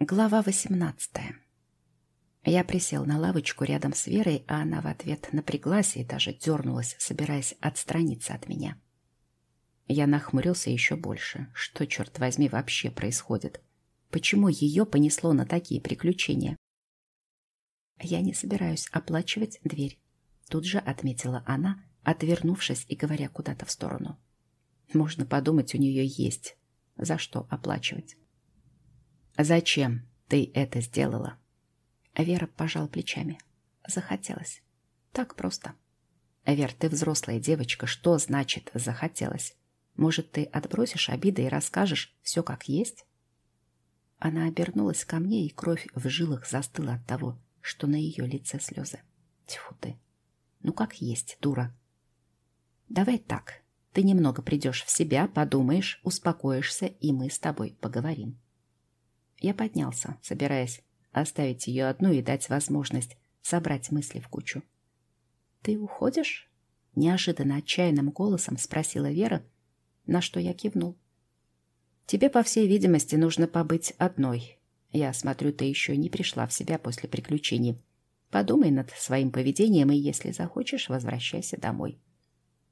Глава 18. Я присел на лавочку рядом с Верой, а она в ответ напряглась и даже дернулась, собираясь отстраниться от меня. Я нахмурился еще больше. Что, черт возьми, вообще происходит? Почему ее понесло на такие приключения? Я не собираюсь оплачивать дверь. Тут же отметила она, отвернувшись и говоря куда-то в сторону. Можно подумать, у нее есть. За что оплачивать? «Зачем ты это сделала?» Вера пожал плечами. Захотелось. Так просто. Вер, ты взрослая девочка. Что значит «захотелось»? Может, ты отбросишь обиды и расскажешь все как есть? Она обернулась ко мне, и кровь в жилах застыла от того, что на ее лице слезы. Тьфу ты. Ну как есть, дура. Давай так. Ты немного придешь в себя, подумаешь, успокоишься, и мы с тобой поговорим. Я поднялся, собираясь оставить ее одну и дать возможность собрать мысли в кучу. «Ты уходишь?» — неожиданно отчаянным голосом спросила Вера, на что я кивнул. «Тебе, по всей видимости, нужно побыть одной. Я смотрю, ты еще не пришла в себя после приключений. Подумай над своим поведением, и если захочешь, возвращайся домой.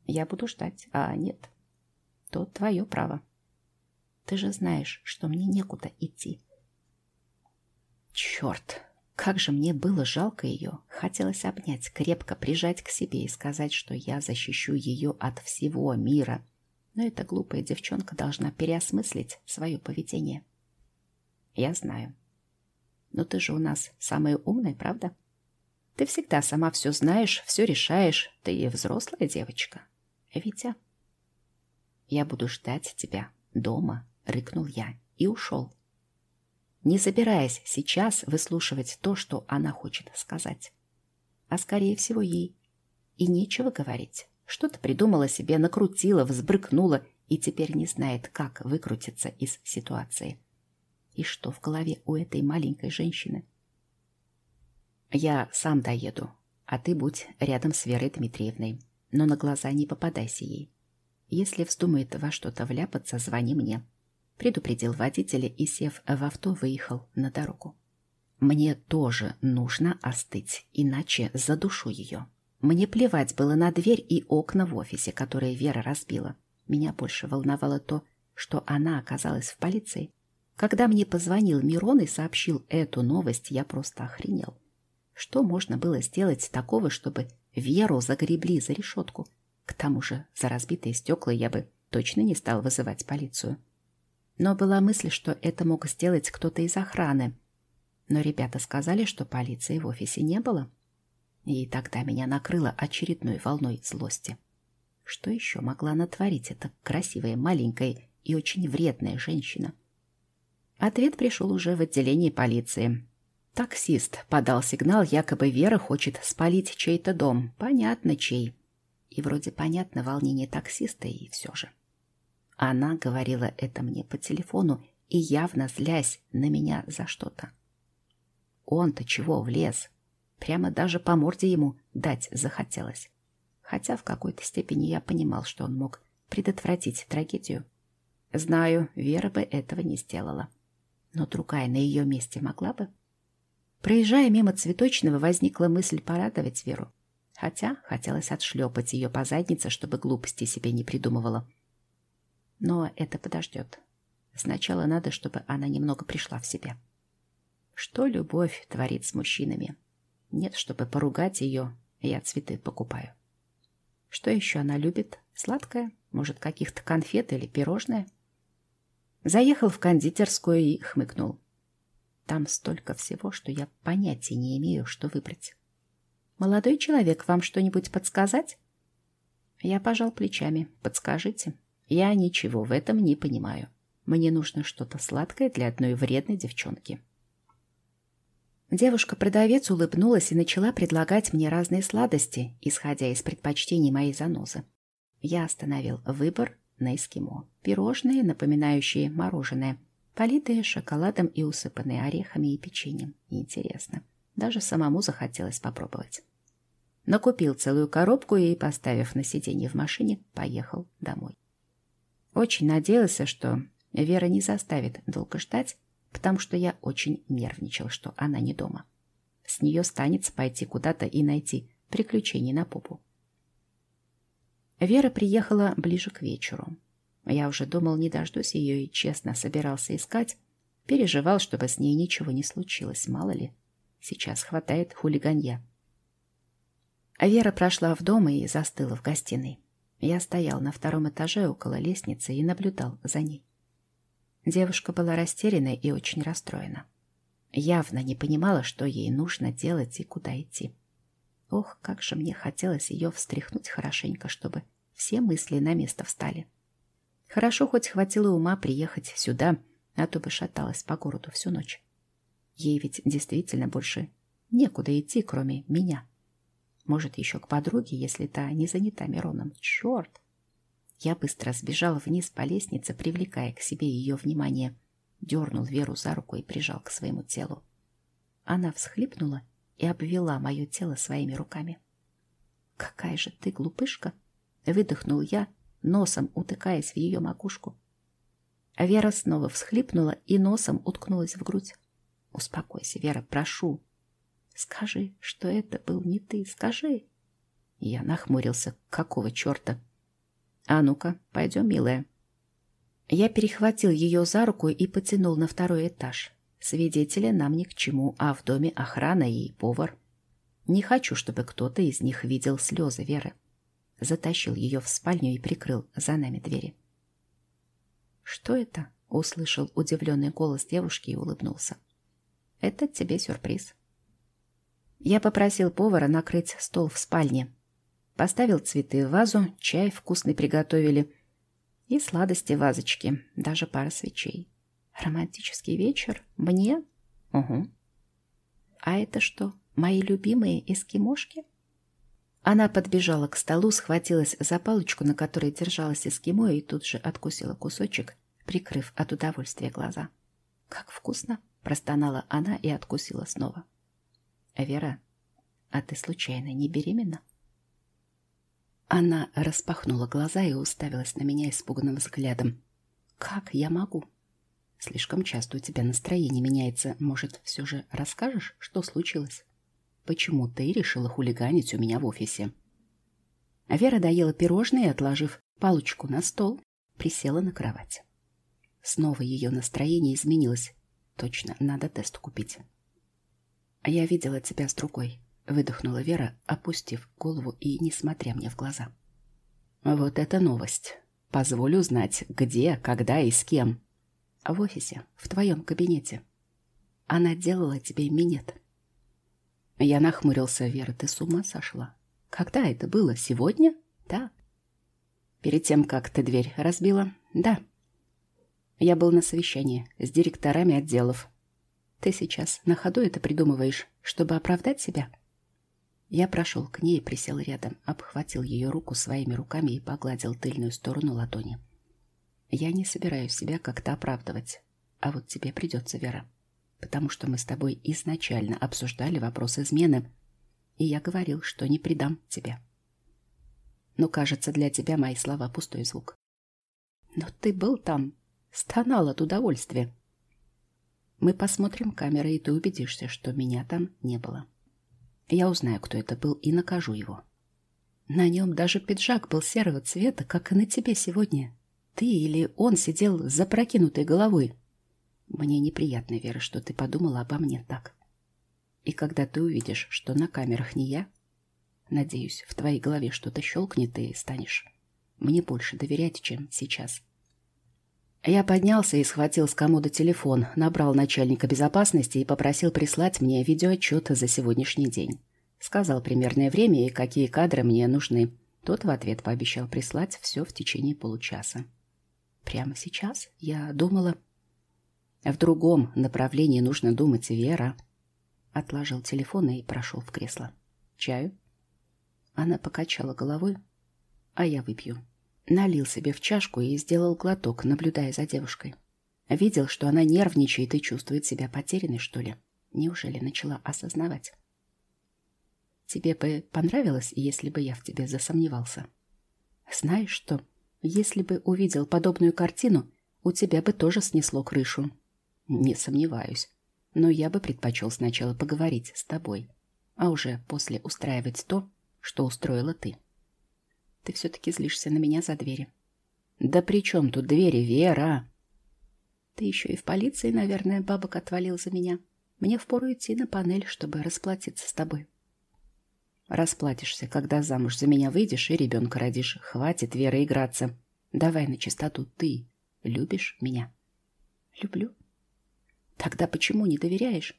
Я буду ждать, а нет, то твое право. Ты же знаешь, что мне некуда идти». Черт, как же мне было жалко ее. Хотелось обнять, крепко прижать к себе и сказать, что я защищу ее от всего мира. Но эта глупая девчонка должна переосмыслить свое поведение. Я знаю. Но ты же у нас самая умная, правда? Ты всегда сама все знаешь, все решаешь. Ты и взрослая девочка. Витя, я буду ждать тебя дома, рыкнул я и ушел не собираясь сейчас выслушивать то, что она хочет сказать. А скорее всего ей. И нечего говорить. Что-то придумала себе, накрутила, взбрыкнула и теперь не знает, как выкрутиться из ситуации. И что в голове у этой маленькой женщины? Я сам доеду, а ты будь рядом с Верой Дмитриевной, но на глаза не попадайся ей. Если вздумает во что-то вляпаться, звони мне предупредил водителя и, сев в авто, выехал на дорогу. Мне тоже нужно остыть, иначе задушу ее. Мне плевать было на дверь и окна в офисе, которые Вера разбила. Меня больше волновало то, что она оказалась в полиции. Когда мне позвонил Мирон и сообщил эту новость, я просто охренел. Что можно было сделать такого, чтобы Веру загребли за решетку? К тому же за разбитые стекла я бы точно не стал вызывать полицию. Но была мысль, что это мог сделать кто-то из охраны. Но ребята сказали, что полиции в офисе не было. И тогда меня накрыло очередной волной злости. Что еще могла натворить эта красивая, маленькая и очень вредная женщина? Ответ пришел уже в отделении полиции. Таксист подал сигнал, якобы Вера хочет спалить чей-то дом. Понятно, чей. И вроде понятно волнение таксиста, и все же. Она говорила это мне по телефону и явно злясь на меня за что-то. Он-то чего влез? Прямо даже по морде ему дать захотелось. Хотя в какой-то степени я понимал, что он мог предотвратить трагедию. Знаю, Вера бы этого не сделала. Но другая на ее месте могла бы. Проезжая мимо цветочного, возникла мысль порадовать Веру. Хотя хотелось отшлепать ее по заднице, чтобы глупости себе не придумывала. Но это подождет. Сначала надо, чтобы она немного пришла в себя. Что любовь творит с мужчинами? Нет, чтобы поругать ее, я цветы покупаю. Что еще она любит? Сладкое? Может, каких-то конфет или пирожное? Заехал в кондитерскую и хмыкнул. Там столько всего, что я понятия не имею, что выбрать. «Молодой человек, вам что-нибудь подсказать?» Я пожал плечами. «Подскажите». Я ничего в этом не понимаю. Мне нужно что-то сладкое для одной вредной девчонки. Девушка-продавец улыбнулась и начала предлагать мне разные сладости, исходя из предпочтений моей занозы. Я остановил выбор на эскимо. Пирожные, напоминающие мороженое, политые шоколадом и усыпанные орехами и печеньем. Интересно. Даже самому захотелось попробовать. Накупил целую коробку и, поставив на сиденье в машине, поехал домой. Очень надеялся, что Вера не заставит долго ждать, потому что я очень нервничал, что она не дома. С нее станется пойти куда-то и найти приключений на попу. Вера приехала ближе к вечеру. Я уже думал, не дождусь ее и честно собирался искать. Переживал, чтобы с ней ничего не случилось, мало ли. Сейчас хватает хулиганья. Вера прошла в дом и застыла в гостиной. Я стоял на втором этаже около лестницы и наблюдал за ней. Девушка была растеряна и очень расстроена. Явно не понимала, что ей нужно делать и куда идти. Ох, как же мне хотелось ее встряхнуть хорошенько, чтобы все мысли на место встали. Хорошо хоть хватило ума приехать сюда, а то бы шаталась по городу всю ночь. Ей ведь действительно больше некуда идти, кроме меня. Может, еще к подруге, если та не занята Мироном. Черт! Я быстро сбежал вниз по лестнице, привлекая к себе ее внимание. Дернул Веру за руку и прижал к своему телу. Она всхлипнула и обвела мое тело своими руками. «Какая же ты глупышка!» — выдохнул я, носом утыкаясь в ее макушку. Вера снова всхлипнула и носом уткнулась в грудь. «Успокойся, Вера, прошу. Скажи, что это был не ты, скажи!» Я нахмурился. «Какого черта?» «А ну-ка, пойдем, милая». Я перехватил ее за руку и потянул на второй этаж. Свидетели нам ни к чему, а в доме охрана и повар. Не хочу, чтобы кто-то из них видел слезы Веры. Затащил ее в спальню и прикрыл за нами двери. «Что это?» — услышал удивленный голос девушки и улыбнулся. «Это тебе сюрприз». Я попросил повара накрыть стол в спальне. Поставил цветы в вазу, чай вкусный приготовили. И сладости в вазочке, даже пара свечей. Романтический вечер? Мне? Угу. А это что, мои любимые эскимошки? Она подбежала к столу, схватилась за палочку, на которой держалась эскимо, и тут же откусила кусочек, прикрыв от удовольствия глаза. «Как вкусно!» – простонала она и откусила снова. «Вера, а ты случайно не беременна?» Она распахнула глаза и уставилась на меня испуганным взглядом. «Как я могу?» «Слишком часто у тебя настроение меняется. Может, все же расскажешь, что случилось? Почему ты решила хулиганить у меня в офисе?» А Вера доела пирожное и, отложив палочку на стол, присела на кровать. Снова ее настроение изменилось. Точно, надо тест купить. «А я видела тебя с другой», выдохнула Вера, опустив голову и не смотря мне в глаза. Вот это новость. Позволю знать, где, когда и с кем. В офисе, в твоем кабинете. Она делала тебе минет. Я нахмурился. Вера, ты с ума сошла? Когда это было? Сегодня? Да. Перед тем, как ты дверь разбила? Да. Я был на совещании с директорами отделов. Ты сейчас на ходу это придумываешь, чтобы оправдать себя? Я прошел к ней присел рядом, обхватил ее руку своими руками и погладил тыльную сторону ладони. Я не собираюсь себя как-то оправдывать, а вот тебе придется, Вера, потому что мы с тобой изначально обсуждали вопрос измены, и я говорил, что не предам тебя. Но, кажется, для тебя мои слова пустой звук. Но ты был там, стонал от удовольствия. Мы посмотрим камеры, и ты убедишься, что меня там не было. Я узнаю, кто это был, и накажу его. На нем даже пиджак был серого цвета, как и на тебе сегодня. Ты или он сидел с запрокинутой головой. Мне неприятно, Вера, что ты подумала обо мне так. И когда ты увидишь, что на камерах не я, надеюсь, в твоей голове что-то щелкнет и станешь мне больше доверять, чем сейчас. Я поднялся и схватил с комода телефон, набрал начальника безопасности и попросил прислать мне видеоотчет за сегодняшний день. Сказал примерное время и какие кадры мне нужны. Тот в ответ пообещал прислать все в течение получаса. Прямо сейчас я думала... В другом направлении нужно думать, Вера. Отложил телефон и прошел в кресло. Чаю? Она покачала головой, а я выпью. Налил себе в чашку и сделал глоток, наблюдая за девушкой. Видел, что она нервничает и чувствует себя потерянной, что ли. Неужели начала осознавать? Тебе бы понравилось, если бы я в тебе засомневался? Знаешь что, если бы увидел подобную картину, у тебя бы тоже снесло крышу. Не сомневаюсь. Но я бы предпочел сначала поговорить с тобой, а уже после устраивать то, что устроила ты. Ты все-таки злишься на меня за двери. Да при чем тут двери, Вера? Ты еще и в полиции, наверное, бабок отвалил за меня. Мне впору идти на панель, чтобы расплатиться с тобой. Расплатишься, когда замуж за меня выйдешь и ребенка родишь. Хватит, Вера, играться. Давай на чистоту. Ты любишь меня? Люблю. Тогда почему не доверяешь?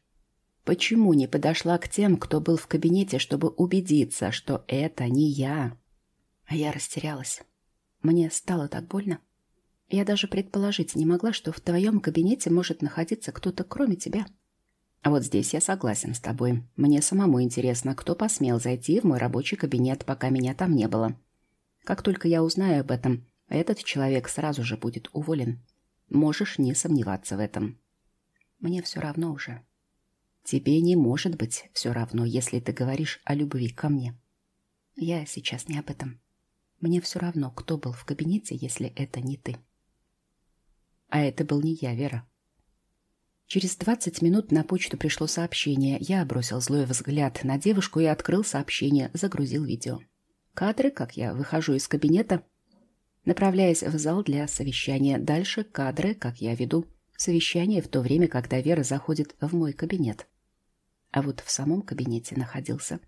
Почему не подошла к тем, кто был в кабинете, чтобы убедиться, что это не я? А я растерялась. Мне стало так больно. Я даже предположить не могла, что в твоем кабинете может находиться кто-то кроме тебя. Вот здесь я согласен с тобой. Мне самому интересно, кто посмел зайти в мой рабочий кабинет, пока меня там не было. Как только я узнаю об этом, этот человек сразу же будет уволен. Можешь не сомневаться в этом. Мне все равно уже. Тебе не может быть все равно, если ты говоришь о любви ко мне. Я сейчас не об этом. Мне все равно, кто был в кабинете, если это не ты. А это был не я, Вера. Через 20 минут на почту пришло сообщение. Я бросил злой взгляд на девушку и открыл сообщение, загрузил видео. Кадры, как я выхожу из кабинета, направляясь в зал для совещания. Дальше кадры, как я веду совещание в то время, когда Вера заходит в мой кабинет. А вот в самом кабинете находился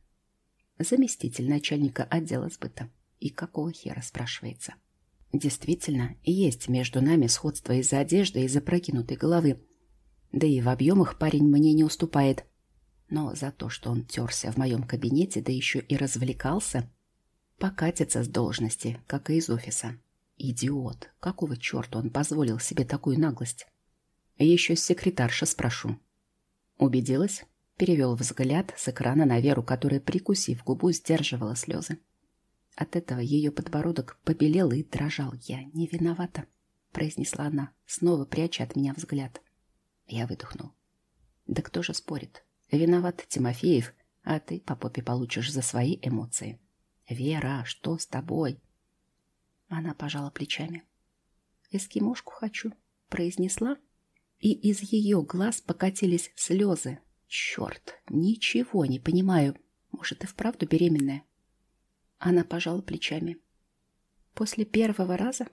заместитель начальника отдела сбыта. И какого хера, спрашивается. Действительно, есть между нами сходство из-за одежды и запрокинутой головы. Да и в объемах парень мне не уступает. Но за то, что он терся в моем кабинете, да еще и развлекался, покатится с должности, как и из офиса. Идиот! Какого черта он позволил себе такую наглость? Еще секретарша спрошу. Убедилась? Перевел взгляд с экрана на Веру, которая, прикусив губу, сдерживала слезы. От этого ее подбородок побелел и дрожал. «Я не виновата», — произнесла она, снова пряча от меня взгляд. Я выдохнул. «Да кто же спорит? Виноват Тимофеев, а ты по попе получишь за свои эмоции». «Вера, что с тобой?» Она пожала плечами. «Эскимошку хочу», — произнесла, и из ее глаз покатились слезы. Черт, ничего не понимаю. Может, и вправду беременная? Она пожала плечами. После первого раза?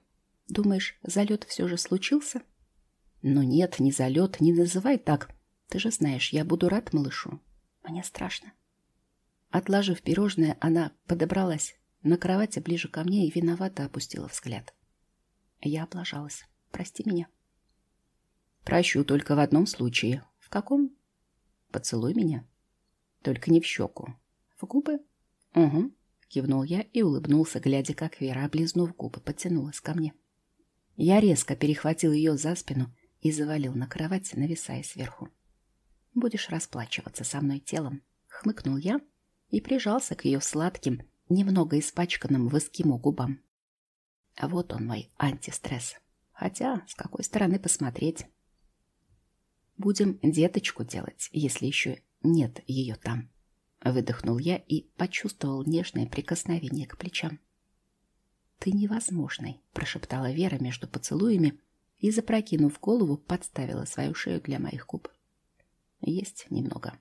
Думаешь, залет все же случился? Ну нет, не залет, не называй так. Ты же знаешь, я буду рад малышу. Мне страшно. Отложив пирожное, она подобралась на кровати ближе ко мне и виновато опустила взгляд. Я облажалась. Прости меня. Прощу только в одном случае. В каком? Поцелуй меня. Только не в щеку. В губы? Угу. Кивнул я и улыбнулся, глядя, как Вера, облизнув губы, потянулась ко мне. Я резко перехватил ее за спину и завалил на кровать, нависая сверху. «Будешь расплачиваться со мной телом», — хмыкнул я и прижался к ее сладким, немного испачканным в эскимо губам. А вот он мой антистресс. Хотя, с какой стороны посмотреть? Будем деточку делать, если еще нет ее там. Выдохнул я и почувствовал нежное прикосновение к плечам. «Ты невозможный», — прошептала Вера между поцелуями и, запрокинув голову, подставила свою шею для моих губ. «Есть немного».